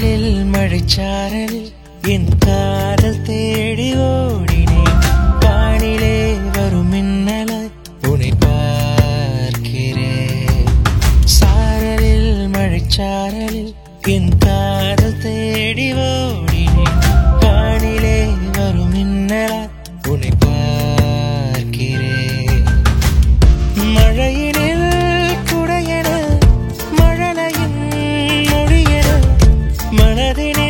கடலில் மழைச்சாரலில் என் காதல் தேடி ஓடினேன். வானிலே வரும் மின்னலாய் உனை பார்க்கிறேன். சாரலில் மழைச்சாரலில் என் காதல் தேடி ஓடினேன். வானிலே வரும் மின்னலாய் உனை de.